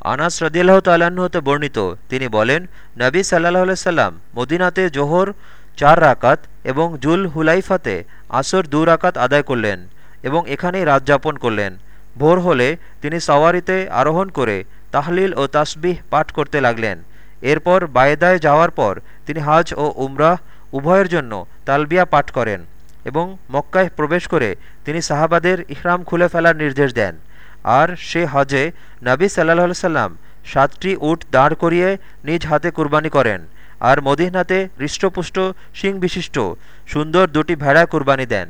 আনাস রদিয়াল্লাহ তাল্লাহ্ন হতে বর্ণিত। তিনি বলেন, নবী সাল্লাহ সাল্লাম মদিনাতে জোহর চার রাকাত এবং জুল হুলাইফাতে আসর দু রাকাত আদায় করলেন এবং এখানেই রাত যাপন করলেন। ভোর হলে তিনি সওয়ারিতে আরোহণ করে তাহলিল ও তাসবিহ পাঠ করতে লাগলেন। এরপর বায়েদায় যাওয়ার পর তিনি হাজ ও উমরাহ উভয়ের জন্য তালবিয়া পাঠ করেন এবং মক্কায় প্রবেশ করে তিনি সাহাবাদের ইহরাম খুলে ফেলার নির্দেশ দেন। আর সে হজে নাবী সাল্লাহ সাল্লাম সাতটি উট দাঁড় করিয়ে নিজ হাতে কুরবানি করেন আর মদিহনাতে হৃষ্টপুষ্ট শিং বিশিষ্ট সুন্দর দুটি ভেড়া কুরবানি দেন।